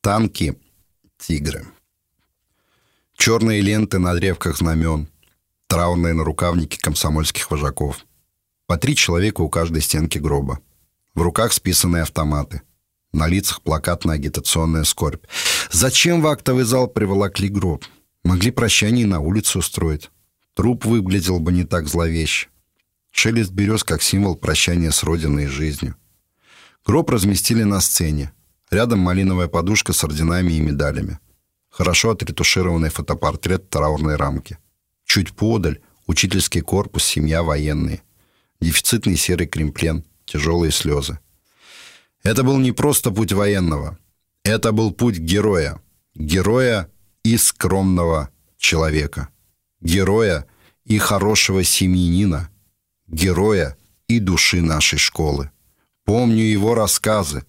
Танки, тигры. Черные ленты на древках знамен, траурные нарукавники комсомольских вожаков. По три человека у каждой стенки гроба. В руках списанные автоматы. На лицах плакатная агитационная скорбь. Зачем в актовый зал приволокли гроб? Могли прощание на улице устроить. Труп выглядел бы не так зловеще. Шелест берез как символ прощания с родиной и жизнью. Гроб разместили на сцене. Рядом малиновая подушка с орденами и медалями. Хорошо отретушированный фотопортрет траурной рамке. Чуть подаль учительский корпус, семья военные. Дефицитный серый кремплен, тяжелые слезы. Это был не просто путь военного. Это был путь героя. Героя и скромного человека. Героя и хорошего семьянина. Героя и души нашей школы. Помню его рассказы.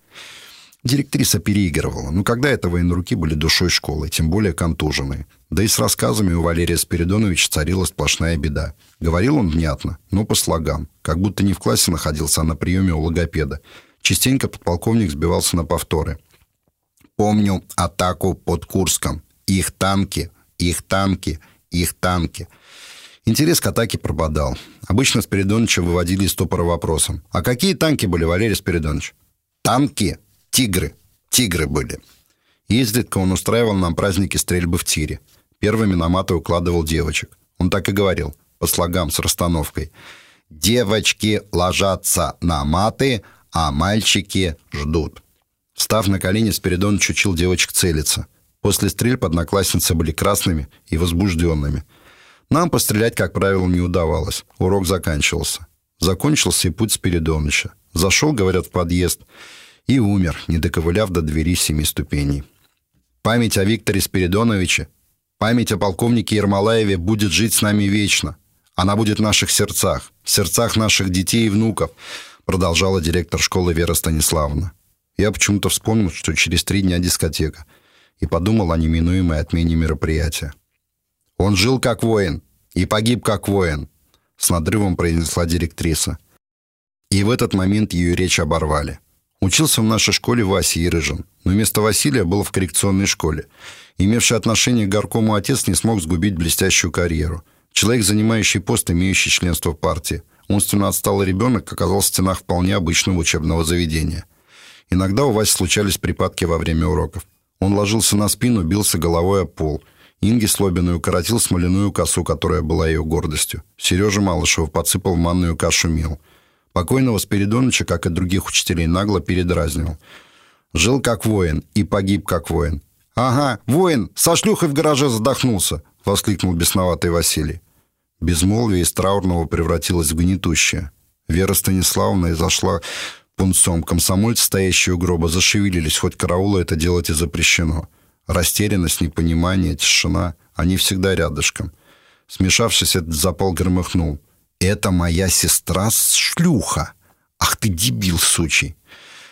Директриса переигрывала. Ну, когда это военруки были душой школы, тем более контуженные. Да и с рассказами у Валерия Спиридоновича царила сплошная беда. Говорил он внятно, но по слогам. Как будто не в классе находился, а на приеме у логопеда. Частенько подполковник сбивался на повторы. «Помню атаку под Курском. Их танки, их танки, их танки». Интерес к атаке пропадал. Обычно Спиридоновича выводили из стопора вопросом. «А какие танки были, Валерий Спиридонович?» «Танки Тигры. Тигры были. Изредка он устраивал нам праздники стрельбы в тире. Первыми на маты укладывал девочек. Он так и говорил, по слогам с расстановкой. «Девочки ложатся на маты, а мальчики ждут». Встав на колени, Спиридоныч учил девочек целиться. После стрельб одноклассницы были красными и возбужденными. Нам пострелять, как правило, не удавалось. Урок заканчивался. Закончился и путь Спиридоныча. Зашел, говорят, в подъезд – и умер, не доковыляв до двери семи ступеней. Память о Викторе Спиридоновиче, память о полковнике Ермолаеве будет жить с нами вечно. Она будет в наших сердцах, в сердцах наших детей и внуков, продолжала директор школы Вера Станиславовна. Я почему-то вспомнил, что через три дня дискотека, и подумал о неминуемой отмене мероприятия. «Он жил как воин и погиб как воин», — с надрывом произнесла директриса. И в этот момент ее речь оборвали. Учился в нашей школе Вася Ерыжин, но вместо Василия был в коррекционной школе. Имевший отношение к горкому отец не смог сгубить блестящую карьеру. Человек, занимающий пост, имеющий членство партии. Умственно отсталый ребенок оказался в стенах вполне обычного учебного заведения. Иногда у Васи случались припадки во время уроков. Он ложился на спину, бился головой о пол. Инги Слобину укоротил смоляную косу, которая была ее гордостью. Сережа Малышев подсыпал в манную кашу мел. Покойного Спиридоновича, как и других учителей, нагло передразнивал. Жил как воин и погиб как воин. «Ага, воин, со шлюхой в гараже задохнулся!» — воскликнул бесноватый Василий. Безмолвие из траурного превратилось в гнетущее. Вера Станиславовна изошла пунцом. Комсомольцы, стоящие у гроба, зашевелились, хоть караулу это делать и запрещено. Растерянность, непонимание, тишина — они всегда рядышком. Смешавшись, этот запал громыхнул. «Это моя сестра шлюха! Ах ты дебил, сучий!»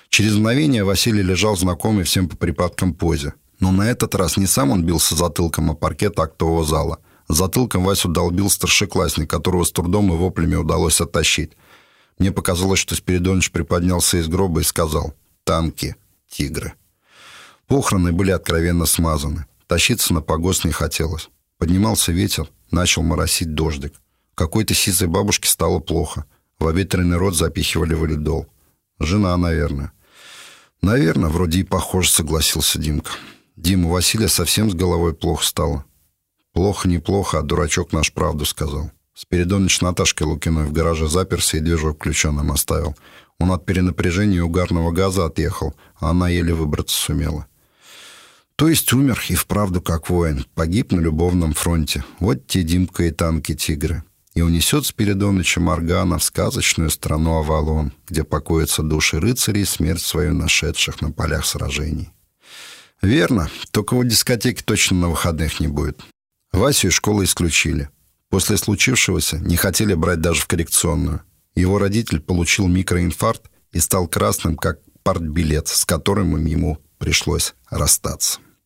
Через мгновение Василий лежал знакомый всем по припадкам позе. Но на этот раз не сам он бился затылком о паркет актового зала. Затылком Васю долбил старшеклассник, которого с трудом и воплями удалось оттащить. Мне показалось, что Спиридонович приподнялся из гроба и сказал «Танки, тигры». Похороны были откровенно смазаны. Тащиться на погост не хотелось. Поднимался ветер, начал моросить дождик. Какой-то сизой бабушке стало плохо. В обветренный рот запихивали валидол. Жена, наверное. Наверное, вроде и похоже, согласился Димка. Дима, Василия совсем с головой плохо стало. Плохо, неплохо, а дурачок наш правду сказал. Спиридоныч Наташкой Лукиной в гараже заперся и движок включенным оставил. Он от перенапряжения и угарного газа отъехал, а она еле выбраться сумела. То есть умер и вправду как воин, погиб на любовном фронте. Вот те Димка и танки-тигры и унесет Спиридоныча Моргана в сказочную страну Авалон, где покоятся души рыцарей, смерть свою нашедших на полях сражений. Верно, только вот дискотеки точно на выходных не будет. Васю из школы исключили. После случившегося не хотели брать даже в коррекционную. Его родитель получил микроинфаркт и стал красным, как партбилет, с которым ему пришлось расстаться.